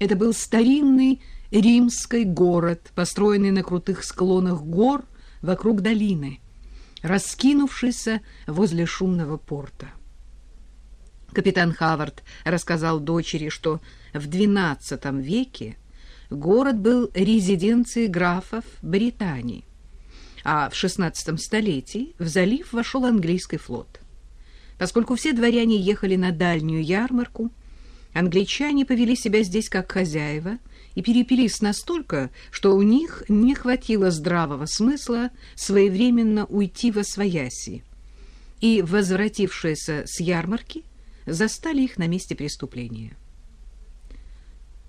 Это был старинный римский город, построенный на крутых склонах гор вокруг долины, раскинувшийся возле шумного порта. Капитан Хавард рассказал дочери, что в XII веке город был резиденцией графов Британии, а в XVI столетии в залив вошел английский флот. Поскольку все дворяне ехали на дальнюю ярмарку, англичане повели себя здесь как хозяева и перепились настолько, что у них не хватило здравого смысла своевременно уйти во свояси. И, возвратившиеся с ярмарки, застали их на месте преступления.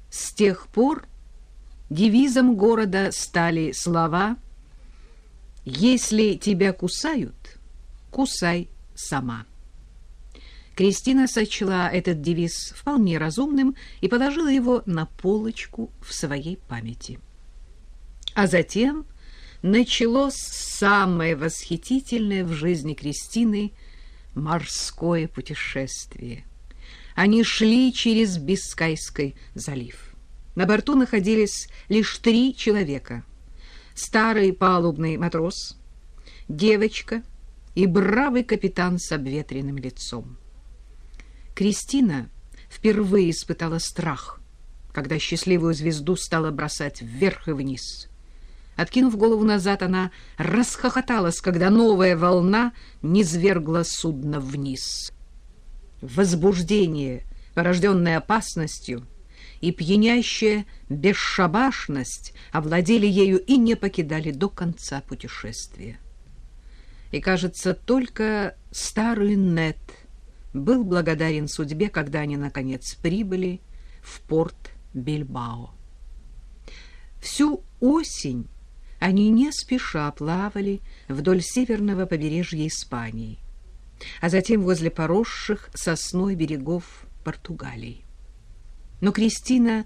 С тех пор девизом города стали слова «Если тебя кусают, кусай сама». Кристина сочла этот девиз вполне разумным и положила его на полочку в своей памяти. А затем началось самое восхитительное в жизни Кристины морское путешествие. Они шли через Бискайский залив. На борту находились лишь три человека. Старый палубный матрос, девочка и бравый капитан с обветренным лицом. Кристина впервые испытала страх, когда счастливую звезду стала бросать вверх и вниз. Откинув голову назад, она расхохоталась, когда новая волна низвергла судно вниз. Возбуждение, порожденное опасностью, и пьянящая бесшабашность овладели ею и не покидали до конца путешествия. И, кажется, только старый Нет — был благодарен судьбе, когда они, наконец, прибыли в порт Бильбао. Всю осень они не спеша плавали вдоль северного побережья Испании, а затем возле поросших сосной берегов Португалии. Но Кристина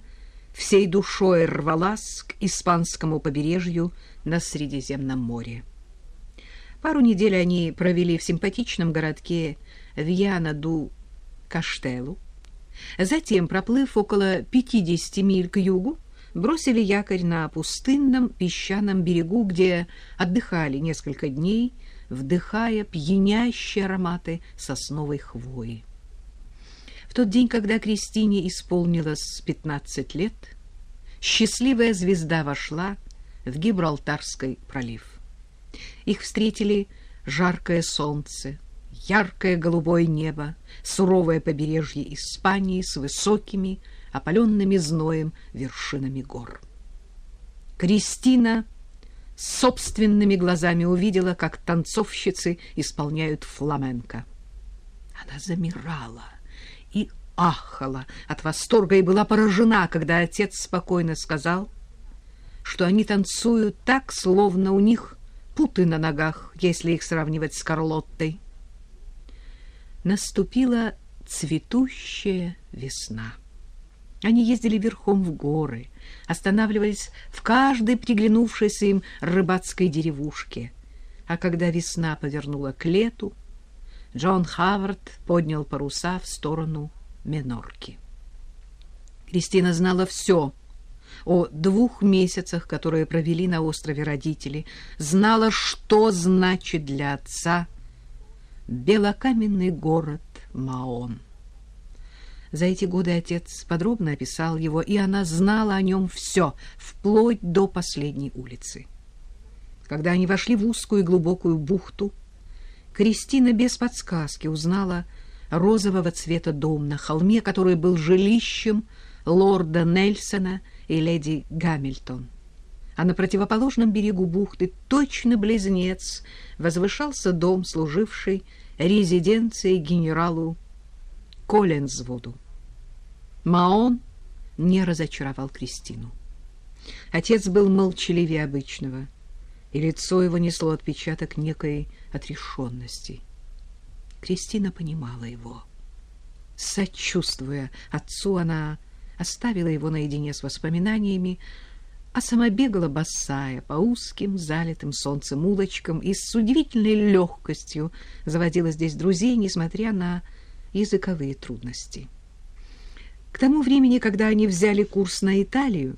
всей душой рвалась к испанскому побережью на Средиземном море. Пару недель они провели в симпатичном городке Вьяна-ду-Каштелу. Затем, проплыв около 50 миль к югу, бросили якорь на пустынном песчаном берегу, где отдыхали несколько дней, вдыхая пьянящие ароматы сосновой хвои. В тот день, когда Кристине исполнилось 15 лет, счастливая звезда вошла в Гибралтарский пролив. Их встретили жаркое солнце, яркое голубое небо, суровое побережье Испании с высокими, опаленными зноем вершинами гор. Кристина собственными глазами увидела, как танцовщицы исполняют фламенко. Она замирала и ахала от восторга и была поражена, когда отец спокойно сказал, что они танцуют так, словно у них путы на ногах, если их сравнивать с Карлоттой наступила цветущая весна. Они ездили верхом в горы, останавливались в каждой приглянувшейся им рыбацкой деревушке. А когда весна повернула к лету, Джон Хавард поднял паруса в сторону Менорки. Кристина знала все о двух месяцах, которые провели на острове родители, знала, что значит для отца белокаменный город Маон. За эти годы отец подробно описал его, и она знала о нем все, вплоть до последней улицы. Когда они вошли в узкую и глубокую бухту, Кристина без подсказки узнала розового цвета дом на холме, который был жилищем лорда Нельсона и леди Гамильтон. А на противоположном берегу бухты, точно близнец, возвышался дом, служивший резиденцией генералу Коллинзвуду. Маон не разочаровал Кристину. Отец был молчаливее обычного, и лицо его несло отпечаток некой отрешенности. Кристина понимала его. Сочувствуя отцу, она оставила его наедине с воспоминаниями, а сама бегала босая по узким, залитым солнцем улочкам и с удивительной легкостью заводила здесь друзей, несмотря на языковые трудности. К тому времени, когда они взяли курс на Италию,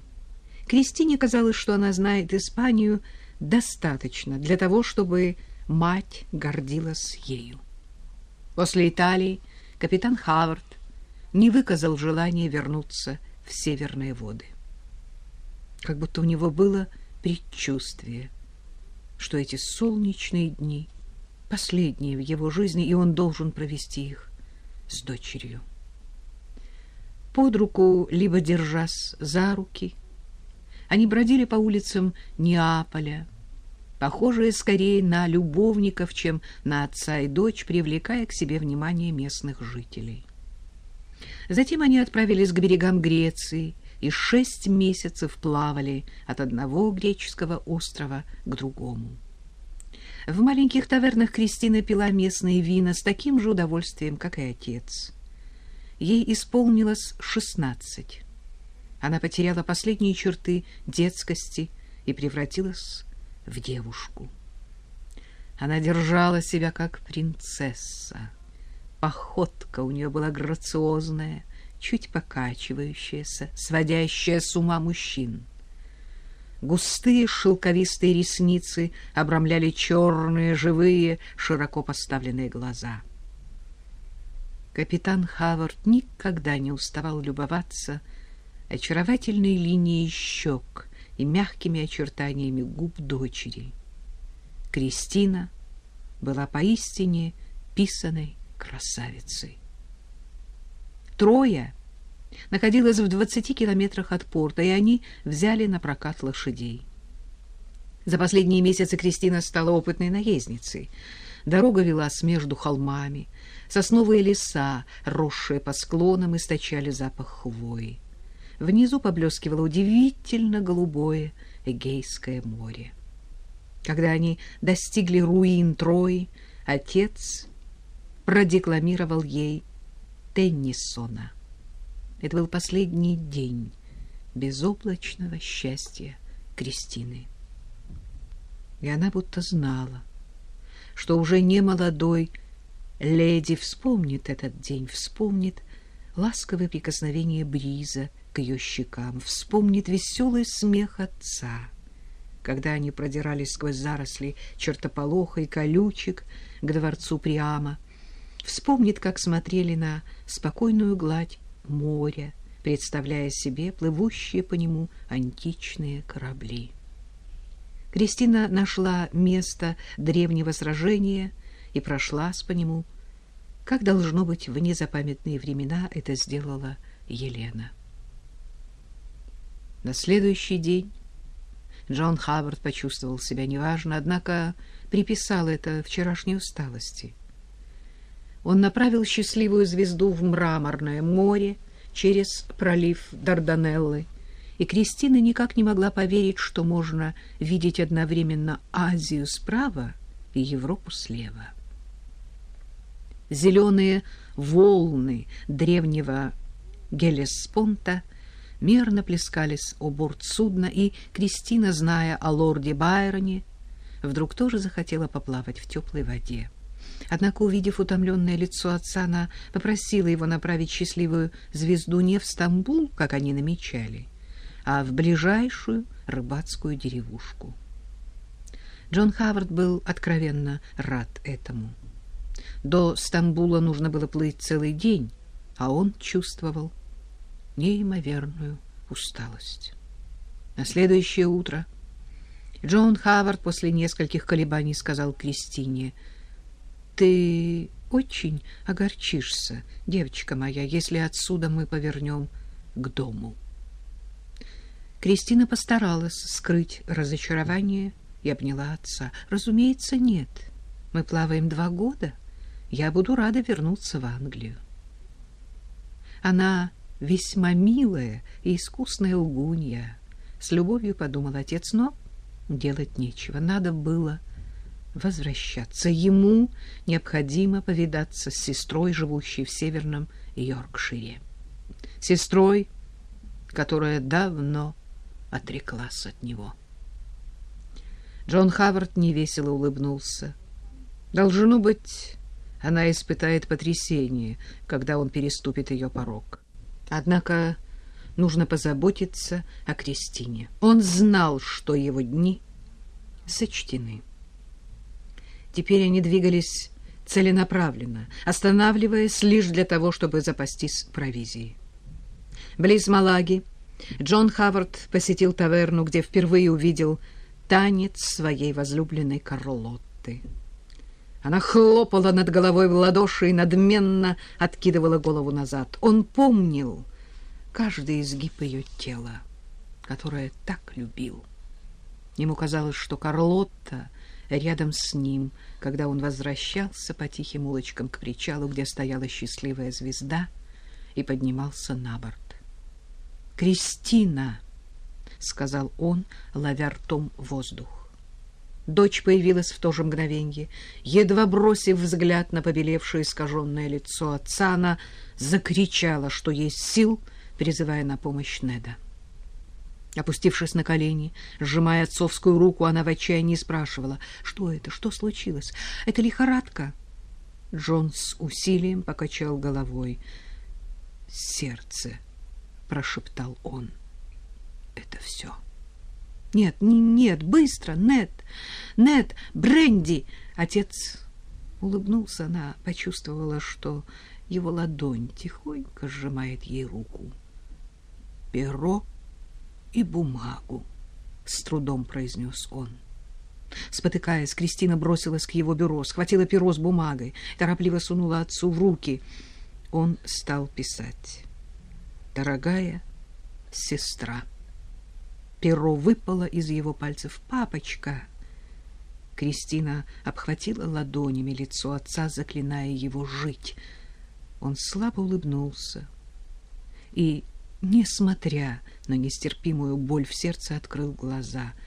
Кристине казалось, что она знает Испанию достаточно для того, чтобы мать гордилась ею. После Италии капитан Хавард не выказал желания вернуться в северные воды. Как будто у него было предчувствие, что эти солнечные дни последние в его жизни, и он должен провести их с дочерью. Под руку, либо держась за руки, они бродили по улицам Неаполя, похожие скорее на любовников, чем на отца и дочь, привлекая к себе внимание местных жителей. Затем они отправились к берегам Греции и шесть месяцев плавали от одного греческого острова к другому. В маленьких тавернах Кристина пила местные вина с таким же удовольствием, как и отец. Ей исполнилось шестнадцать. Она потеряла последние черты детскости и превратилась в девушку. Она держала себя как принцесса. Походка у нее была грациозная, чуть покачивающаяся, сводящая с ума мужчин. Густые шелковистые ресницы обрамляли черные, живые, широко поставленные глаза. Капитан Хавард никогда не уставал любоваться очаровательной линией щек и мягкими очертаниями губ дочери. Кристина была поистине писаной красавицей. Трое находилась в 20 километрах от порта, и они взяли на прокат лошадей. За последние месяцы Кристина стала опытной наездницей. Дорога велась между холмами, сосновые леса, росшие по склонам, источали запах хвои. Внизу поблескивало удивительно голубое Эгейское море. Когда они достигли руин Трои, отец продекламировал ей Теннисона. Это был последний день безоблачного счастья Кристины. И она будто знала, что уже не молодой леди вспомнит этот день, вспомнит ласковое прикосновение бриза к ее щекам, вспомнит веселый смех отца, когда они продирались сквозь заросли чертополоха и колючек к дворцу Приама, вспомнит, как смотрели на спокойную гладь моря, представляя себе плывущие по нему античные корабли. Кристина нашла место древнего сражения и прошлась по нему, как, должно быть, в незапамятные времена это сделала Елена. На следующий день Джон Хаббард почувствовал себя неважно, однако приписал это вчерашней усталости. Он направил счастливую звезду в мраморное море, через пролив Дарданеллы, и Кристина никак не могла поверить, что можно видеть одновременно Азию справа и Европу слева. Зеленые волны древнего Гелеспонта мерно плескались о борт судна, и Кристина, зная о лорде Байроне, вдруг тоже захотела поплавать в теплой воде. Однако, увидев утомленное лицо отца, она попросила его направить счастливую звезду не в Стамбул, как они намечали, а в ближайшую рыбацкую деревушку. Джон Хавард был откровенно рад этому. До Стамбула нужно было плыть целый день, а он чувствовал неимоверную усталость. На следующее утро Джон Хавард после нескольких колебаний сказал Кристине — ты очень огорчишься, девочка моя, если отсюда мы повернем к дому. Кристина постаралась скрыть разочарование и обняла отца. Разумеется, нет. Мы плаваем два года. Я буду рада вернуться в Англию. Она весьма милая и искусная лгунья. С любовью подумал отец, но делать нечего. Надо было возвращаться. Ему необходимо повидаться с сестрой, живущей в северном Йоркшире. Сестрой, которая давно отреклась от него. Джон Хавард невесело улыбнулся. Должно быть, она испытает потрясение, когда он переступит ее порог. Однако нужно позаботиться о Кристине. Он знал, что его дни сочтены. Теперь они двигались целенаправленно, останавливаясь лишь для того, чтобы запастись провизией. Близ Малаги Джон Хавард посетил таверну, где впервые увидел танец своей возлюбленной Карлотты. Она хлопала над головой в ладоши и надменно откидывала голову назад. Он помнил каждый изгиб ее тела, которое так любил. Ему казалось, что Карлотта рядом с ним, когда он возвращался по тихим улочкам к причалу, где стояла счастливая звезда, и поднимался на борт. «Кристина!» — сказал он, ловя ртом воздух. Дочь появилась в то же мгновенье. Едва бросив взгляд на побелевшее искаженное лицо отца, она закричала, что есть сил, призывая на помощь Неда. Опустившись на колени, сжимая отцовскую руку, она в отчаянии спрашивала, что это, что случилось? Это лихорадка? Джон с усилием покачал головой. «Сердце», — прошептал он, — «это все». «Нет, нет, быстро, Нет, Нет, Бренди!» Отец улыбнулся, она почувствовала, что его ладонь тихонько сжимает ей руку. «Перо и бумагу», — с трудом произнес он. Спотыкаясь, Кристина бросилась к его бюро, схватила перо с бумагой, торопливо сунула отцу в руки. Он стал писать. «Дорогая сестра». Перо выпало из его пальцев. «Папочка!» Кристина обхватила ладонями лицо отца, заклиная его жить. Он слабо улыбнулся и, несмотря на нестерпимую боль в сердце, открыл глаза —